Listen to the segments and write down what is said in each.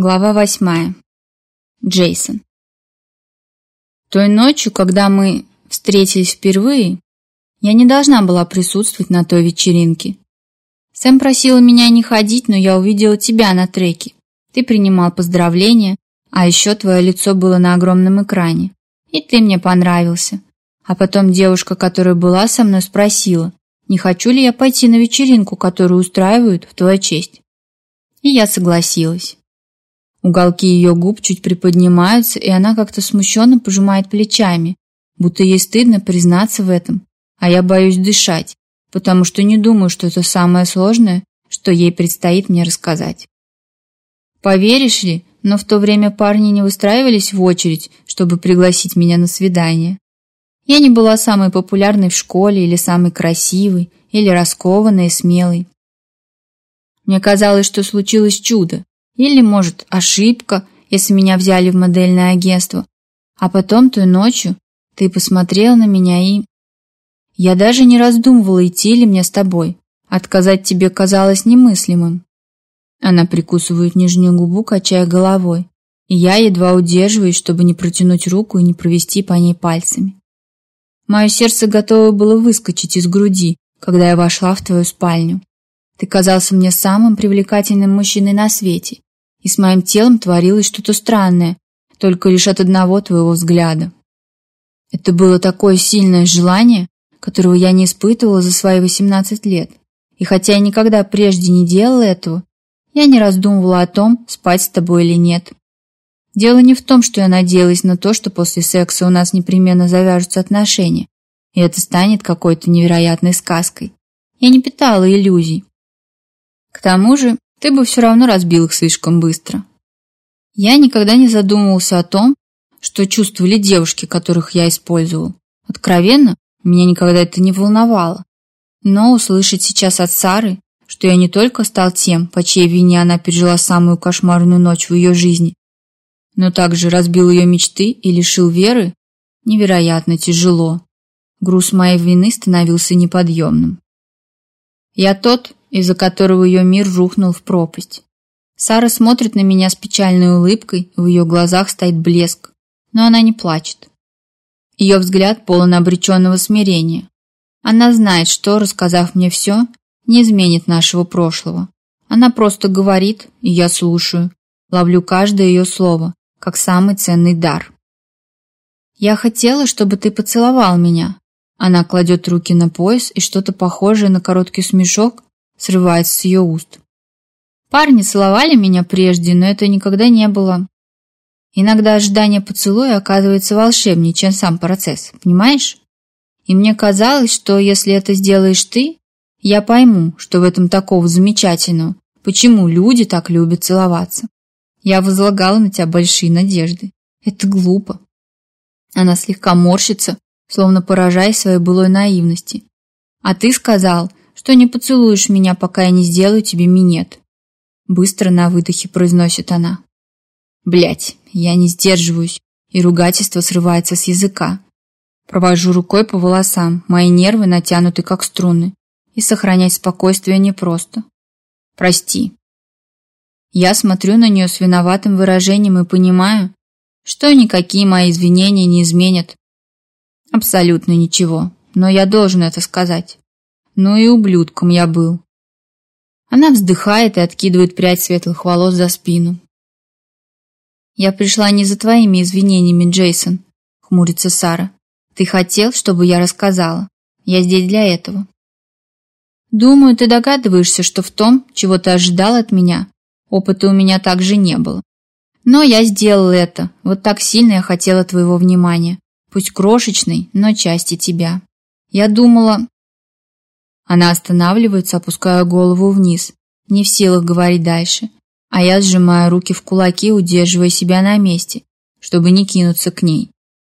Глава восьмая. Джейсон. Той ночью, когда мы встретились впервые, я не должна была присутствовать на той вечеринке. Сэм просила меня не ходить, но я увидела тебя на треке. Ты принимал поздравления, а еще твое лицо было на огромном экране. И ты мне понравился. А потом девушка, которая была со мной, спросила, не хочу ли я пойти на вечеринку, которую устраивают в твою честь. И я согласилась. Уголки ее губ чуть приподнимаются, и она как-то смущенно пожимает плечами, будто ей стыдно признаться в этом. А я боюсь дышать, потому что не думаю, что это самое сложное, что ей предстоит мне рассказать. Поверишь ли, но в то время парни не выстраивались в очередь, чтобы пригласить меня на свидание. Я не была самой популярной в школе или самой красивой, или раскованной и смелой. Мне казалось, что случилось чудо, или, может, ошибка, если меня взяли в модельное агентство. А потом той ночью, ты посмотрел на меня и... Я даже не раздумывала, идти ли мне с тобой. Отказать тебе казалось немыслимым. Она прикусывает нижнюю губу, качая головой. И я едва удерживаюсь, чтобы не протянуть руку и не провести по ней пальцами. Мое сердце готово было выскочить из груди, когда я вошла в твою спальню. Ты казался мне самым привлекательным мужчиной на свете, и с моим телом творилось что-то странное, только лишь от одного твоего взгляда. Это было такое сильное желание, которого я не испытывала за свои 18 лет. И хотя я никогда прежде не делала этого, я не раздумывала о том, спать с тобой или нет. Дело не в том, что я надеялась на то, что после секса у нас непременно завяжутся отношения, и это станет какой-то невероятной сказкой. Я не питала иллюзий. К тому же, ты бы все равно разбил их слишком быстро. Я никогда не задумывался о том, что чувствовали девушки, которых я использовал. Откровенно, меня никогда это не волновало. Но услышать сейчас от Сары, что я не только стал тем, по чьей вине она пережила самую кошмарную ночь в ее жизни, но также разбил ее мечты и лишил веры, невероятно тяжело. Груз моей вины становился неподъемным. Я тот, из-за которого ее мир рухнул в пропасть. Сара смотрит на меня с печальной улыбкой, в ее глазах стоит блеск, но она не плачет. Ее взгляд полон обреченного смирения. Она знает, что, рассказав мне все, не изменит нашего прошлого. Она просто говорит, и я слушаю, ловлю каждое ее слово, как самый ценный дар. «Я хотела, чтобы ты поцеловал меня». Она кладет руки на пояс, и что-то похожее на короткий смешок срывается с ее уст. Парни целовали меня прежде, но это никогда не было. Иногда ожидание поцелуя оказывается волшебнее, чем сам процесс, понимаешь? И мне казалось, что если это сделаешь ты, я пойму, что в этом такого замечательного, почему люди так любят целоваться. Я возлагала на тебя большие надежды. Это глупо. Она слегка морщится, словно поражаясь своей былой наивности. А ты сказал, что не поцелуешь меня, пока я не сделаю тебе минет. Быстро на выдохе произносит она. Блять, я не сдерживаюсь, и ругательство срывается с языка. Провожу рукой по волосам, мои нервы натянуты как струны, и сохранять спокойствие непросто. Прости. Я смотрю на нее с виноватым выражением и понимаю, что никакие мои извинения не изменят. Абсолютно ничего, но я должен это сказать ну и ублюдком я был. Она вздыхает и откидывает прядь светлых волос за спину. «Я пришла не за твоими извинениями, Джейсон», — хмурится Сара. «Ты хотел, чтобы я рассказала. Я здесь для этого». «Думаю, ты догадываешься, что в том, чего ты ожидал от меня, опыта у меня также не было. Но я сделал это. Вот так сильно я хотела твоего внимания. Пусть крошечной, но части тебя. Я думала, она останавливается, опуская голову вниз, не в силах говорить дальше, а я сжимаю руки в кулаки, удерживая себя на месте, чтобы не кинуться к ней.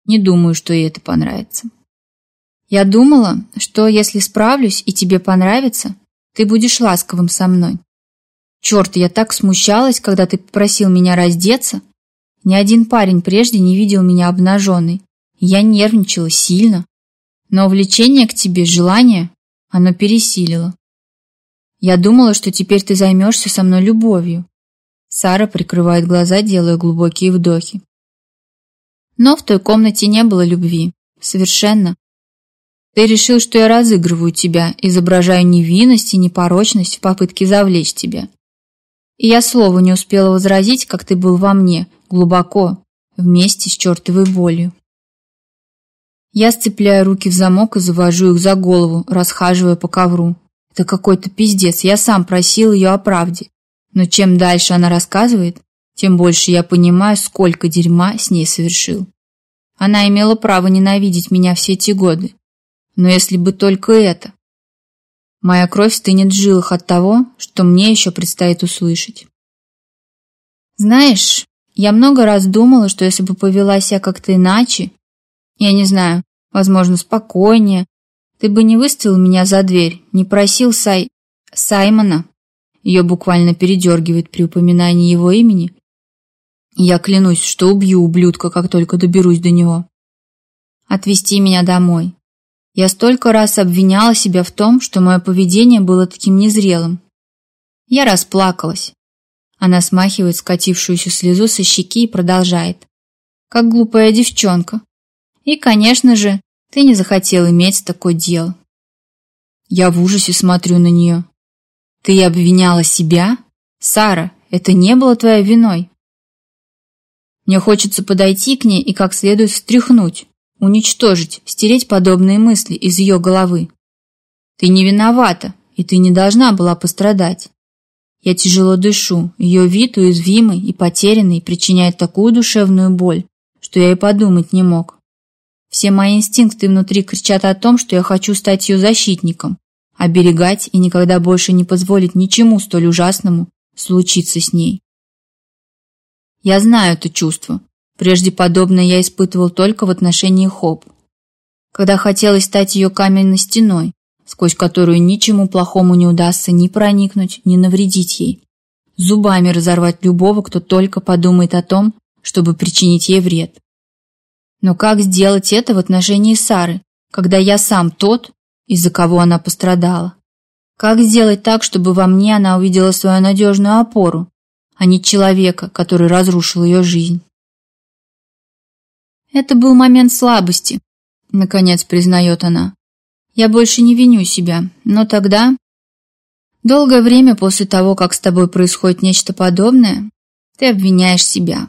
Не думаю, что ей это понравится. Я думала, что если справлюсь и тебе понравится, ты будешь ласковым со мной. Черт, я так смущалась, когда ты попросил меня раздеться. Ни один парень прежде не видел меня обнаженной. Я нервничала сильно. Но влечение к тебе, желание оно пересилило. Я думала, что теперь ты займешься со мной любовью. Сара прикрывает глаза, делая глубокие вдохи. Но в той комнате не было любви. Совершенно. Ты решил, что я разыгрываю тебя, изображаю невинность и непорочность в попытке завлечь тебя. И я слову не успела возразить, как ты был во мне, глубоко, вместе с чертовой болью. Я сцепляю руки в замок и завожу их за голову, расхаживая по ковру. Это какой-то пиздец, я сам просил ее о правде. Но чем дальше она рассказывает, тем больше я понимаю, сколько дерьма с ней совершил. Она имела право ненавидеть меня все эти годы. Но если бы только это. Моя кровь стынет в жилах от того, что мне еще предстоит услышать. Знаешь, я много раз думала, что если бы повела себя как-то иначе, я не знаю, возможно, спокойнее. Ты бы не выставил меня за дверь, не просил Сай... Саймона. Ее буквально передергивает при упоминании его имени. Я клянусь, что убью ублюдка, как только доберусь до него. Отвезти меня домой. Я столько раз обвиняла себя в том, что мое поведение было таким незрелым. Я расплакалась. Она смахивает скатившуюся слезу со щеки и продолжает. Как глупая девчонка. И, конечно же, ты не захотел иметь такое дело. Я в ужасе смотрю на нее. Ты обвиняла себя? Сара, это не было твоей виной. Мне хочется подойти к ней и как следует встряхнуть, уничтожить, стереть подобные мысли из ее головы. Ты не виновата, и ты не должна была пострадать. Я тяжело дышу, ее вид уязвимый и потерянный причиняет такую душевную боль, что я и подумать не мог. Все мои инстинкты внутри кричат о том, что я хочу стать ее защитником, оберегать и никогда больше не позволить ничему столь ужасному случиться с ней. Я знаю это чувство. Прежде подобное я испытывал только в отношении Хоп. Когда хотелось стать ее каменной стеной, сквозь которую ничему плохому не удастся ни проникнуть, ни навредить ей. Зубами разорвать любого, кто только подумает о том, чтобы причинить ей вред. Но как сделать это в отношении Сары, когда я сам тот, из-за кого она пострадала? Как сделать так, чтобы во мне она увидела свою надежную опору, а не человека, который разрушил ее жизнь? Это был момент слабости, наконец признает она. Я больше не виню себя, но тогда... Долгое время после того, как с тобой происходит нечто подобное, ты обвиняешь себя,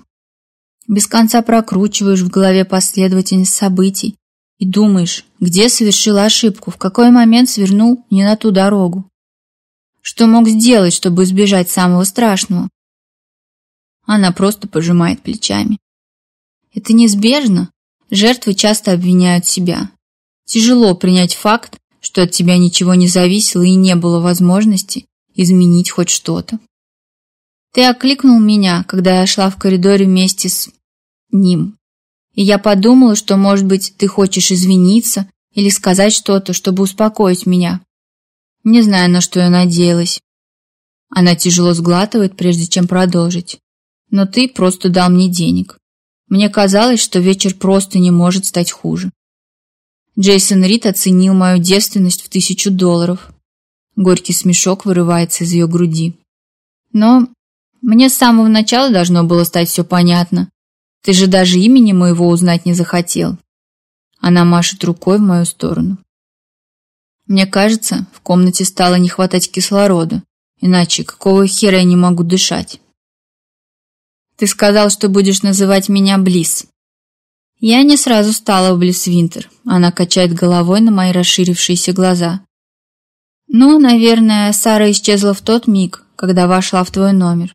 без конца прокручиваешь в голове последовательность событий и думаешь, где совершил ошибку, в какой момент свернул не на ту дорогу. Что мог сделать, чтобы избежать самого страшного? Она просто пожимает плечами. Это неизбежно. Жертвы часто обвиняют себя. Тяжело принять факт, что от тебя ничего не зависело и не было возможности изменить хоть что-то. Ты окликнул меня, когда я шла в коридоре вместе с ним. И я подумала, что, может быть, ты хочешь извиниться или сказать что-то, чтобы успокоить меня. Не знаю, на что я надеялась. Она тяжело сглатывает, прежде чем продолжить. Но ты просто дал мне денег. Мне казалось, что вечер просто не может стать хуже. Джейсон Рид оценил мою девственность в тысячу долларов. Горький смешок вырывается из ее груди. Но мне с самого начала должно было стать все понятно. Ты же даже имени моего узнать не захотел. Она машет рукой в мою сторону. Мне кажется, в комнате стало не хватать кислорода. Иначе какого хера я не могу дышать? Ты сказал, что будешь называть меня Близ. Я не сразу стала Близ Винтер. Она качает головой на мои расширившиеся глаза. Ну, наверное, Сара исчезла в тот миг, когда вошла в твой номер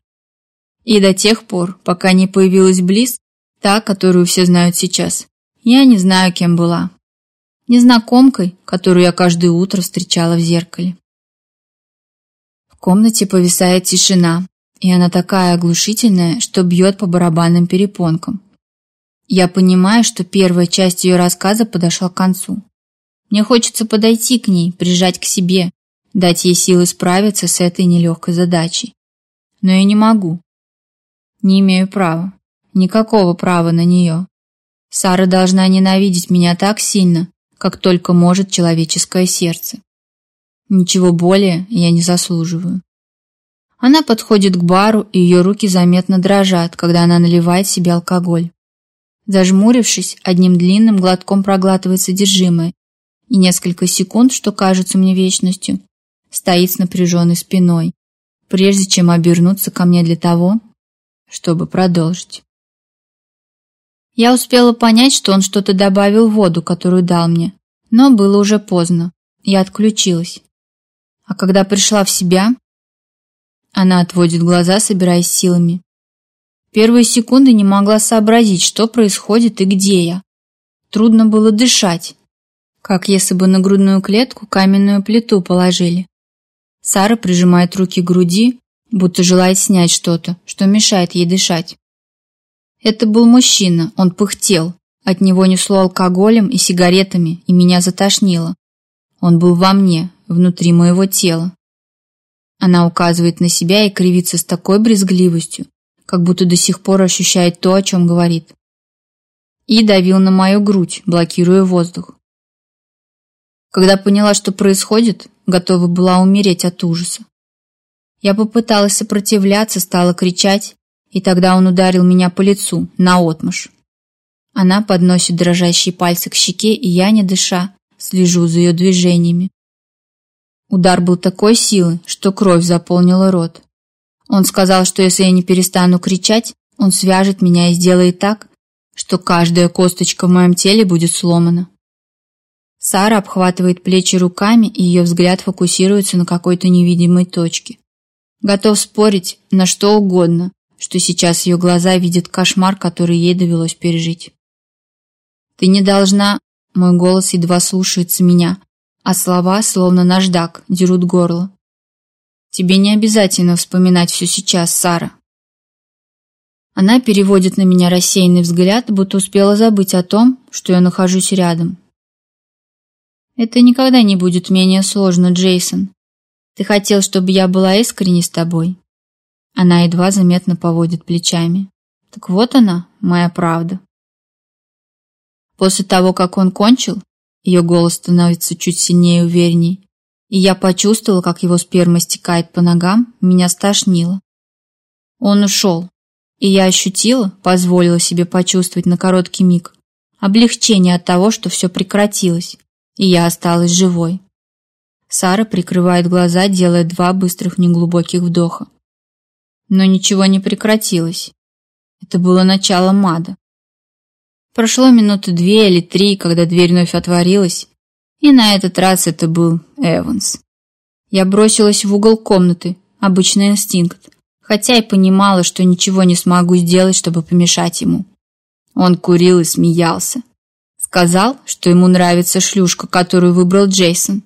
и до тех пор, пока не появилась Близ, та, которую все знают сейчас. Я не знаю, кем была. Незнакомкой, которую я каждое утро встречала в зеркале. В комнате повисает тишина, и она такая оглушительная, что бьет по барабанным перепонкам. Я понимаю, что первая часть ее рассказа подошла к концу. Мне хочется подойти к ней, прижать к себе, дать ей силы справиться с этой нелегкой задачей. Но я не могу, не имею права. Никакого права на нее. Сара должна ненавидеть меня так сильно, как только может человеческое сердце. Ничего более я не заслуживаю. Она подходит к бару, и ее руки заметно дрожат, когда она наливает себе алкоголь. Зажмурившись, одним длинным глотком проглатывает содержимое, и несколько секунд, что кажется мне вечностью, стоит с напряженной спиной, прежде чем обернуться ко мне для того, чтобы продолжить. Я успела понять, что он что-то добавил в воду, которую дал мне, но было уже поздно. Я отключилась. А когда пришла в себя, она отводит глаза, собираясь силами. Первые секунды не могла сообразить, что происходит и где я. Трудно было дышать, как если бы на грудную клетку каменную плиту положили. Сара прижимает руки к груди, будто желает снять что-то, что мешает ей дышать. Это был мужчина, он пыхтел. От него несло алкоголем и сигаретами, и меня затошнило. Он был во мне, внутри моего тела. Она указывает на себя и кривится с такой брезгливостью, как будто до сих пор ощущает то, о чем говорит. И давил на мою грудь, блокируя воздух. Когда поняла, что происходит, готова была умереть от ужаса. Я попыталась сопротивляться, стала кричать, и тогда он ударил меня по лицу, наотмашь. Она подносит дрожащие пальцы к щеке, и я, не дыша, слежу за ее движениями. Удар был такой силы, что кровь заполнила рот. Он сказал, что если я не перестану кричать, он свяжет меня и сделает так, что каждая косточка в моем теле будет сломана. Сара обхватывает плечи руками, и ее взгляд фокусируется на какой-то невидимой точке. Готов спорить на что угодно, что сейчас ее глаза видят кошмар, который ей довелось пережить. «Ты не должна...» Мой голос едва слушается меня, а слова, словно наждак, дерут горло. «Тебе не обязательно вспоминать все сейчас, Сара». Она переводит на меня рассеянный взгляд, будто успела забыть о том, что я нахожусь рядом. «Это никогда не будет менее сложно, Джейсон», ты хотел, чтобы я была искренней с тобой. Она едва заметно поводит плечами. Так вот она, моя правда. После того, как он кончил, ее голос становится чуть сильнее и уверенней, и я почувствовала, как его сперма стекает по ногам, меня стошнило. Он ушел, и я ощутила, позволила себе почувствовать на короткий миг, облегчение от того, что все прекратилось, и я осталась живой. Сара прикрывает глаза, делая два быстрых неглубоких вдоха. Но ничего не прекратилось. Это было начало мада. Прошло минуты две или три, когда дверь вновь отворилась, и на этот раз это был Эванс. Я бросилась в угол комнаты, обычный инстинкт, хотя и понимала, что ничего не смогу сделать, чтобы помешать ему. Он курил и смеялся. Сказал, что ему нравится шлюшка, которую выбрал Джейсон.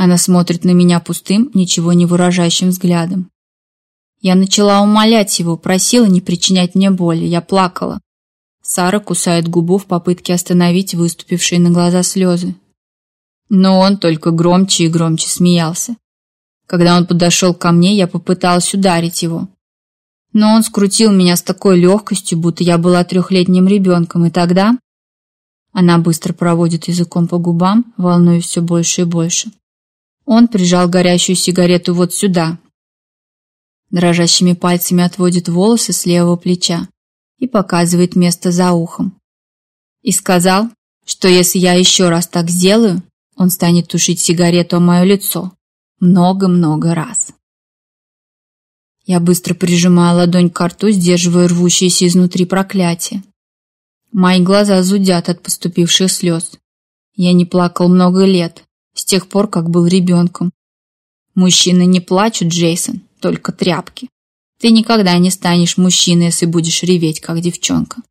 Она смотрит на меня пустым, ничего не выражающим взглядом. Я начала умолять его, просила не причинять мне боли. Я плакала. Сара кусает губу в попытке остановить выступившие на глаза слезы. Но он только громче и громче смеялся. Когда он подошел ко мне, я попыталась ударить его. Но он скрутил меня с такой легкостью, будто я была трехлетним ребенком, и тогда... Она быстро проводит языком по губам, волнуясь все больше и больше. Он прижал горящую сигарету вот сюда. Дрожащими пальцами отводит волосы с левого плеча и показывает место за ухом. И сказал, что если я еще раз так сделаю, он станет тушить сигарету о мое лицо. Много-много раз. Я быстро прижимаю ладонь к рту, сдерживая рвущиеся изнутри проклятие. Мои глаза зудят от поступивших слез. Я не плакал много лет, тех пор, как был ребенком. Мужчины не плачут, Джейсон, только тряпки. Ты никогда не станешь мужчиной, если будешь реветь, как девчонка.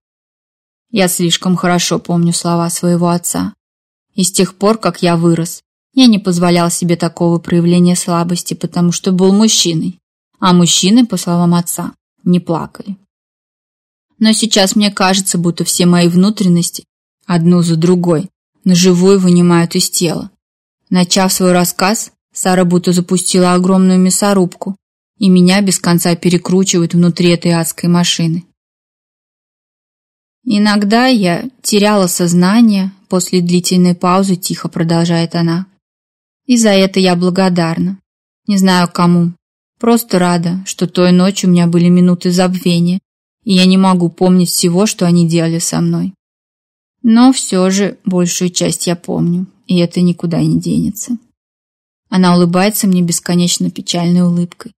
Я слишком хорошо помню слова своего отца. И с тех пор, как я вырос, я не позволял себе такого проявления слабости, потому что был мужчиной. А мужчины, по словам отца, не плакали. Но сейчас мне кажется, будто все мои внутренности, одну за другой, наживую вынимают из тела. Начав свой рассказ, Сара будто запустила огромную мясорубку, и меня без конца перекручивают внутри этой адской машины. Иногда я теряла сознание, после длительной паузы тихо продолжает она. И за это я благодарна. Не знаю кому. Просто рада, что той ночью у меня были минуты забвения, и я не могу помнить всего, что они делали со мной. Но все же большую часть я помню, и это никуда не денется. Она улыбается мне бесконечно печальной улыбкой.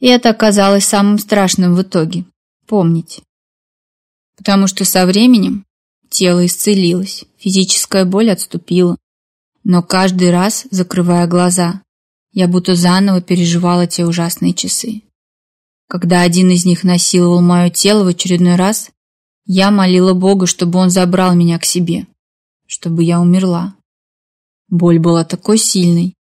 И это оказалось самым страшным в итоге – помнить. Потому что со временем тело исцелилось, физическая боль отступила. Но каждый раз, закрывая глаза, я будто заново переживала те ужасные часы. Когда один из них насиловал мое тело в очередной раз, я молила Бога, чтобы он забрал меня к себе, чтобы я умерла. Боль была такой сильной.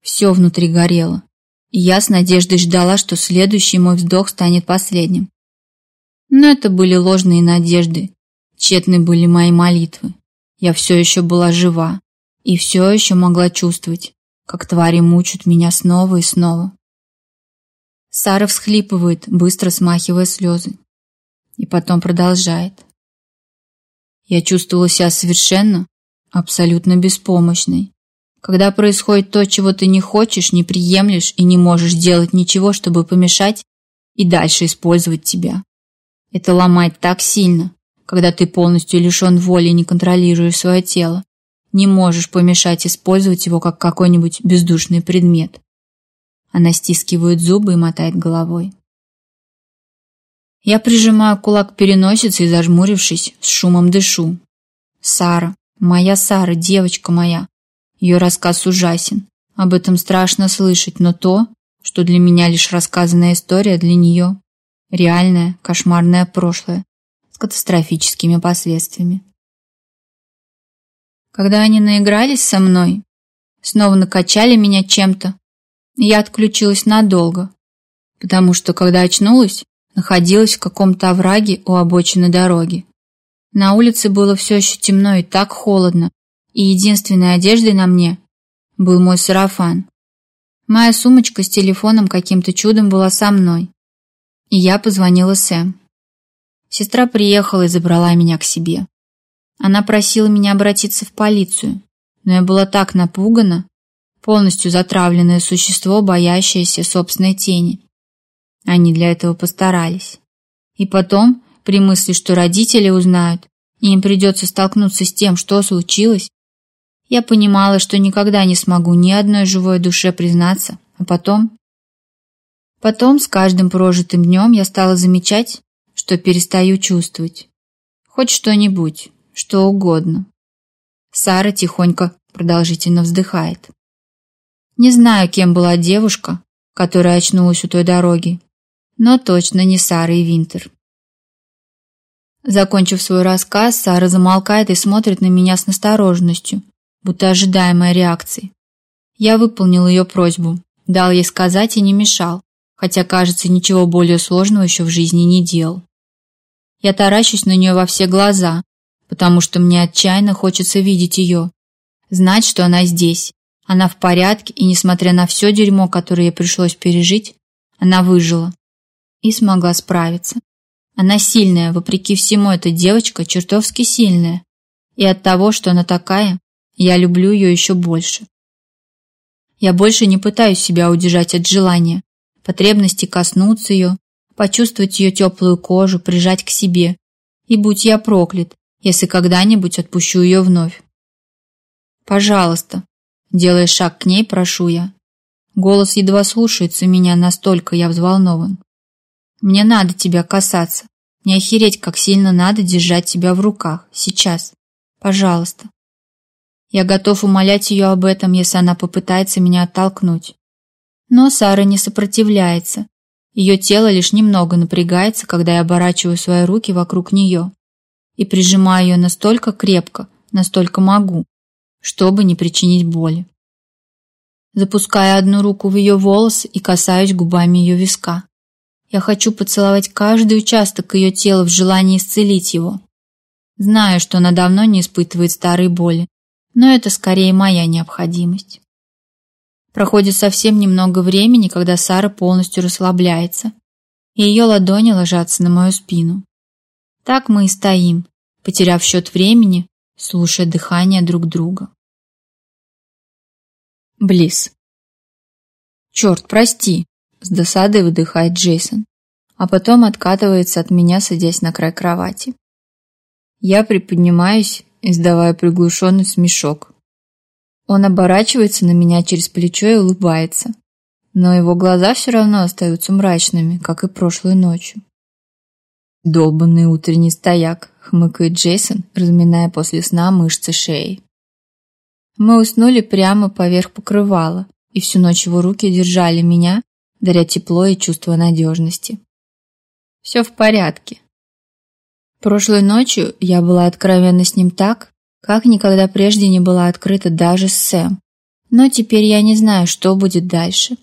Все внутри горело. И я с надеждой ждала, что следующий мой вздох станет последним. Но это были ложные надежды. Тщетны были мои молитвы. Я все еще была жива. И все еще могла чувствовать, как твари мучают меня снова и снова. Сара всхлипывает, быстро смахивая слезы и потом продолжает. Я чувствовала себя совершенно, абсолютно беспомощной. Когда происходит то, чего ты не хочешь, не приемлешь и не можешь делать ничего, чтобы помешать и дальше использовать тебя. Это ломает так сильно, когда ты полностью лишен воли и не контролируешь свое тело. Не можешь помешать использовать его как какой-нибудь бездушный предмет. Она стискивает зубы и мотает головой. Я прижимаю кулак к и, зажмурившись, с шумом дышу. Сара, моя Сара, девочка моя. Ее рассказ ужасен. Об этом страшно слышать, но то, что для меня лишь рассказанная история, для нее – реальное, кошмарное прошлое с катастрофическими последствиями. Когда они наигрались со мной, снова накачали меня чем-то, я отключилась надолго, потому что, когда очнулась, находилась в каком-то овраге у обочины дороги. На улице было все еще темно и так холодно, и единственной одеждой на мне был мой сарафан. Моя сумочка с телефоном каким-то чудом была со мной, и я позвонила Сэм. Сестра приехала и забрала меня к себе. Она просила меня обратиться в полицию, но я была так напугана, полностью затравленное существо, боящееся собственной тени. Они для этого постарались. И потом, при мысли, что родители узнают, и им придется столкнуться с тем, что случилось, я понимала, что никогда не смогу ни одной живой душе признаться, а потом... Потом, с каждым прожитым днем, я стала замечать, что перестаю чувствовать. Хоть что-нибудь, что угодно. Сара тихонько, продолжительно вздыхает. Не знаю, кем была девушка, которая очнулась у той дороги, но точно не Сарой Винтер. Закончив свой рассказ, Сара замолкает и смотрит на меня с настороженностью, будто ожидаемой реакции. Я выполнил ее просьбу, дал ей сказать и не мешал, хотя, кажется, ничего более сложного еще в жизни не делал. Я таращусь на нее во все глаза, потому что мне отчаянно хочется видеть ее, знать, что она здесь. Она в порядке, и несмотря на все дерьмо, которое ей пришлось пережить, она выжила и смогла справиться. Она сильная, вопреки всему, эта девочка чертовски сильная. И от того, что она такая, я люблю ее еще больше. Я больше не пытаюсь себя удержать от желания, потребности коснуться ее, почувствовать ее теплую кожу, прижать к себе. И будь я проклят, если когда-нибудь отпущу ее вновь. «Пожалуйста», – делая шаг к ней, прошу я. Голос едва слушается меня, настолько я взволнован. Мне надо тебя касаться. Не охереть, как сильно надо держать тебя в руках. Сейчас. Пожалуйста. Я готов умолять ее об этом, если она попытается меня оттолкнуть. Но Сара не сопротивляется. Ее тело лишь немного напрягается, когда я оборачиваю свои руки вокруг нее и прижимаю ее настолько крепко, настолько могу, чтобы не причинить боли. Запускаю одну руку в ее волосы и касаюсь губами ее виска. Я хочу поцеловать каждый участок ее тела в желании исцелить его. Знаю, что она давно не испытывает старой боли, но это скорее моя необходимость. Проходит совсем немного времени, когда Сара полностью расслабляется, и ее ладони ложатся на мою спину. Так мы и стоим, потеряв счет времени, слушая дыхание друг друга. Близ. Черт, прости, с досадой выдыхает Джейсон, а потом откатывается от меня, садясь на край кровати. Я приподнимаюсь, издавая приглушенный смешок. Он оборачивается на меня через плечо и улыбается, но его глаза все равно остаются мрачными, как и прошлой ночью. «Долбанный утренний стояк», — хмыкает Джейсон, разминая после сна мышцы шеи. Мы уснули прямо поверх покрывала, и всю ночь его руки держали меня, даря тепло и чувство надежности. Все в порядке. Прошлой ночью я была откровенна с ним так, как никогда прежде не была открыта даже с Сэм. Но теперь я не знаю, что будет дальше.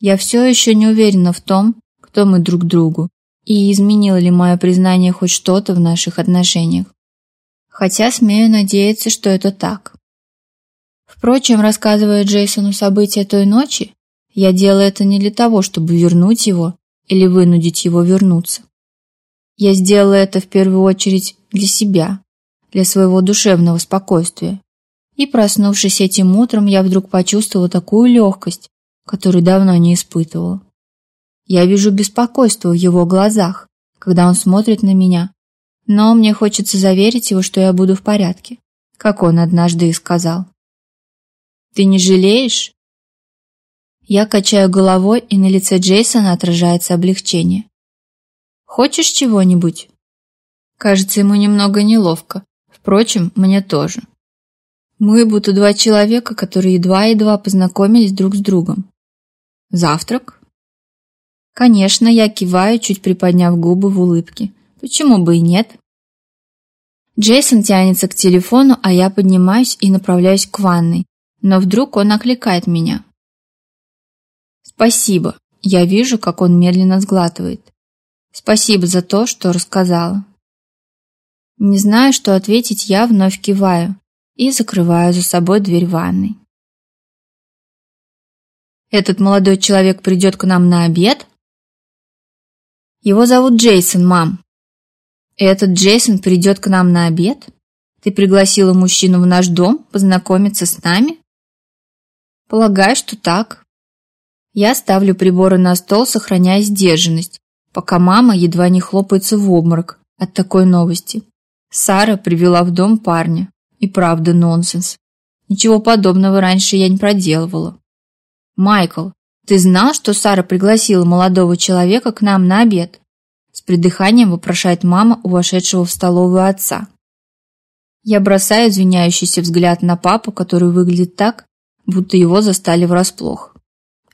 Я все еще не уверена в том, кто мы друг другу, и изменило ли мое признание хоть что-то в наших отношениях. Хотя смею надеяться, что это так. Впрочем, рассказывая Джейсону события той ночи, я делаю это не для того, чтобы вернуть его или вынудить его вернуться. Я сделала это в первую очередь для себя, для своего душевного спокойствия. И проснувшись этим утром, я вдруг почувствовала такую легкость, которую давно не испытывала. Я вижу беспокойство в его глазах, когда он смотрит на меня, но мне хочется заверить его, что я буду в порядке, как он однажды и сказал. «Ты не жалеешь?» Я качаю головой, и на лице Джейсона отражается облегчение. «Хочешь чего-нибудь?» Кажется, ему немного неловко. Впрочем, мне тоже. Мы будто два человека, которые едва-едва познакомились друг с другом. «Завтрак?» Конечно, я киваю, чуть приподняв губы в улыбке. Почему бы и нет? Джейсон тянется к телефону, а я поднимаюсь и направляюсь к ванной. Но вдруг он окликает меня. Спасибо. Я вижу, как он медленно сглатывает. Спасибо за то, что рассказала. Не знаю, что ответить, я вновь киваю и закрываю за собой дверь ванной. Этот молодой человек придет к нам на обед? Его зовут Джейсон, мам. Этот Джейсон придет к нам на обед? Ты пригласила мужчину в наш дом познакомиться с нами? Полагаю, что так. Я ставлю приборы на стол, сохраняя сдержанность, пока мама едва не хлопается в обморок от такой новости. Сара привела в дом парня. И правда нонсенс. Ничего подобного раньше я не проделывала. Майкл, ты знал, что Сара пригласила молодого человека к нам на обед? С придыханием вопрошает мама у вошедшего в столовую отца. Я бросаю извиняющийся взгляд на папу, который выглядит так, будто его застали врасплох.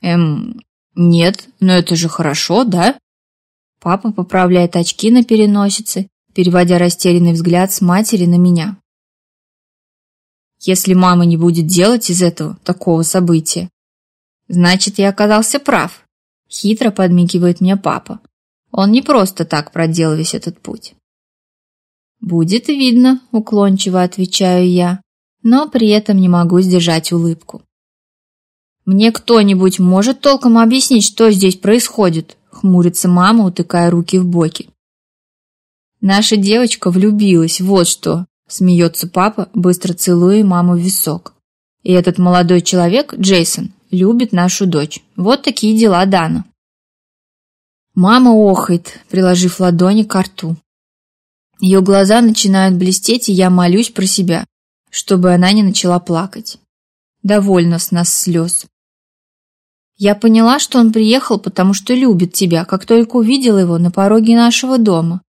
Эм, нет, но это же хорошо, да? Папа поправляет очки на переносице, переводя растерянный взгляд с матери на меня. Если мама не будет делать из этого такого события, значит, я оказался прав. Хитро подмигивает мне папа. Он не просто так проделал весь этот путь. «Будет видно», — уклончиво отвечаю я, но при этом не могу сдержать улыбку. Мне кто-нибудь может толком объяснить, что здесь происходит? Хмурится мама, утыкая руки в боки. Наша девочка влюбилась, вот что. Смеется папа, быстро целуя маму в висок. И этот молодой человек, Джейсон, любит нашу дочь. Вот такие дела Дана. Мама охает, приложив ладони к рту. Ее глаза начинают блестеть, и я молюсь про себя, чтобы она не начала плакать. Довольно с нас слез. Я поняла, что он приехал, потому что любит тебя, как только увидела его на пороге нашего дома.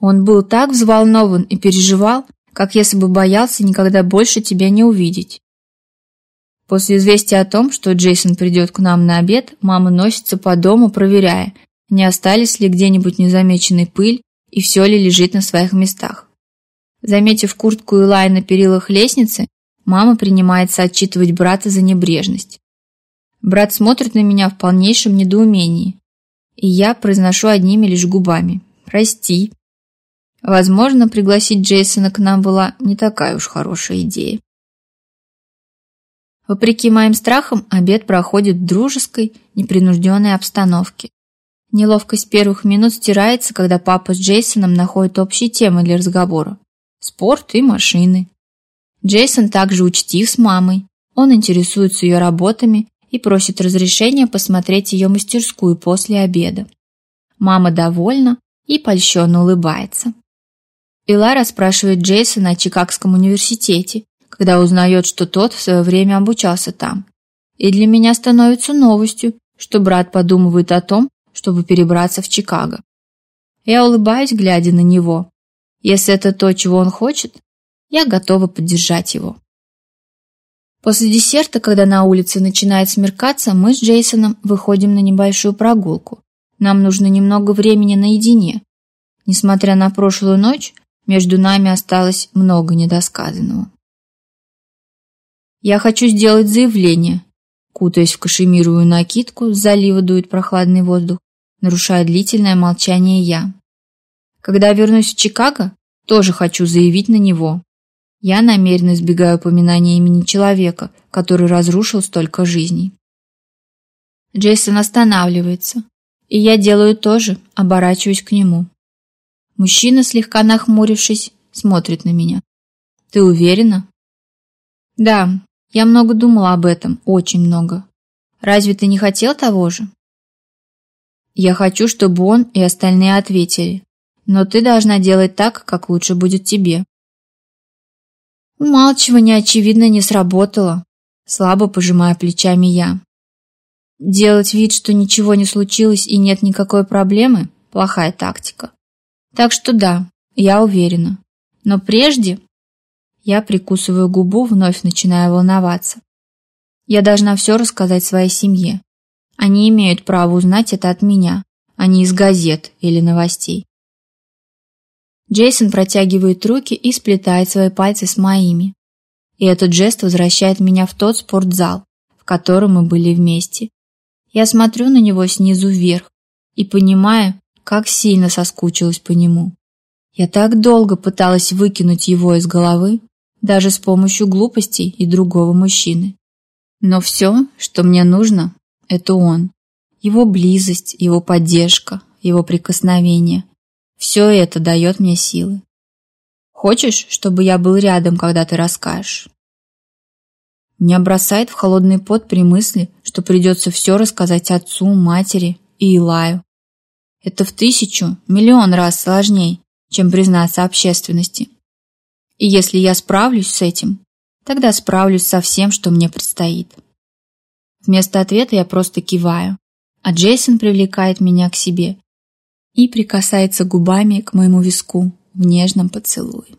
Он был так взволнован и переживал, как если бы боялся никогда больше тебя не увидеть. После известия о том, что Джейсон придет к нам на обед, мама носится по дому, проверяя, не остались ли где-нибудь незамеченной пыль и все ли лежит на своих местах. Заметив куртку Илай на перилах лестницы, мама принимается отчитывать брата за небрежность. Брат смотрит на меня в полнейшем недоумении, и я произношу одними лишь губами «Прости». Возможно, пригласить Джейсона к нам была не такая уж хорошая идея. Вопреки моим страхам, обед проходит в дружеской, непринужденной обстановке. Неловкость первых минут стирается, когда папа с Джейсоном находят общие темы для разговора. Спорт и машины. Джейсон также учтив с мамой. Он интересуется ее работами и просит разрешения посмотреть ее мастерскую после обеда. Мама довольна и польщенно улыбается. Элара спрашивает Джейсона о Чикагском университете, когда узнает, что тот в свое время обучался там. И для меня становится новостью, что брат подумывает о том, чтобы перебраться в Чикаго. Я улыбаюсь, глядя на него. Если это то, чего он хочет, я готова поддержать его. После десерта, когда на улице начинает смеркаться, мы с Джейсоном выходим на небольшую прогулку. Нам нужно немного времени наедине. Несмотря на прошлую ночь, между нами осталось много недосказанного. Я хочу сделать заявление. Кутаясь в кашемировую накидку, с залива дует прохладный воздух, нарушая длительное молчание я. Когда вернусь в Чикаго, тоже хочу заявить на него. Я намеренно избегаю упоминания имени человека, который разрушил столько жизней. Джейсон останавливается, и я делаю то же, оборачиваюсь к нему. Мужчина, слегка нахмурившись, смотрит на меня. Ты уверена? Да, я много думала об этом, очень много. Разве ты не хотел того же? Я хочу, чтобы он и остальные ответили. Но ты должна делать так, как лучше будет тебе. Умалчивание, очевидно, не сработало. Слабо пожимая плечами я. Делать вид, что ничего не случилось и нет никакой проблемы – плохая тактика. Так что да, я уверена. Но прежде... Я прикусываю губу, вновь начиная волноваться. Я должна все рассказать своей семье. Они имеют право узнать это от меня, а не из газет или новостей. Джейсон протягивает руки и сплетает свои пальцы с моими. И этот жест возвращает меня в тот спортзал, в котором мы были вместе. Я смотрю на него снизу вверх и понимаю, как сильно соскучилась по нему. Я так долго пыталась выкинуть его из головы, даже с помощью глупостей и другого мужчины. Но все, что мне нужно, это он. Его близость, его поддержка, его прикосновение – все это дает мне силы. Хочешь, чтобы я был рядом, когда ты расскажешь? Меня бросает в холодный пот при мысли, что придется все рассказать отцу, матери и Илаю. Это в тысячу, миллион раз сложней, чем признаться общественности. И если я справлюсь с этим, тогда справлюсь со всем, что мне предстоит. Вместо ответа я просто киваю, а Джейсон привлекает меня к себе и прикасается губами к моему виску в нежном поцелуе.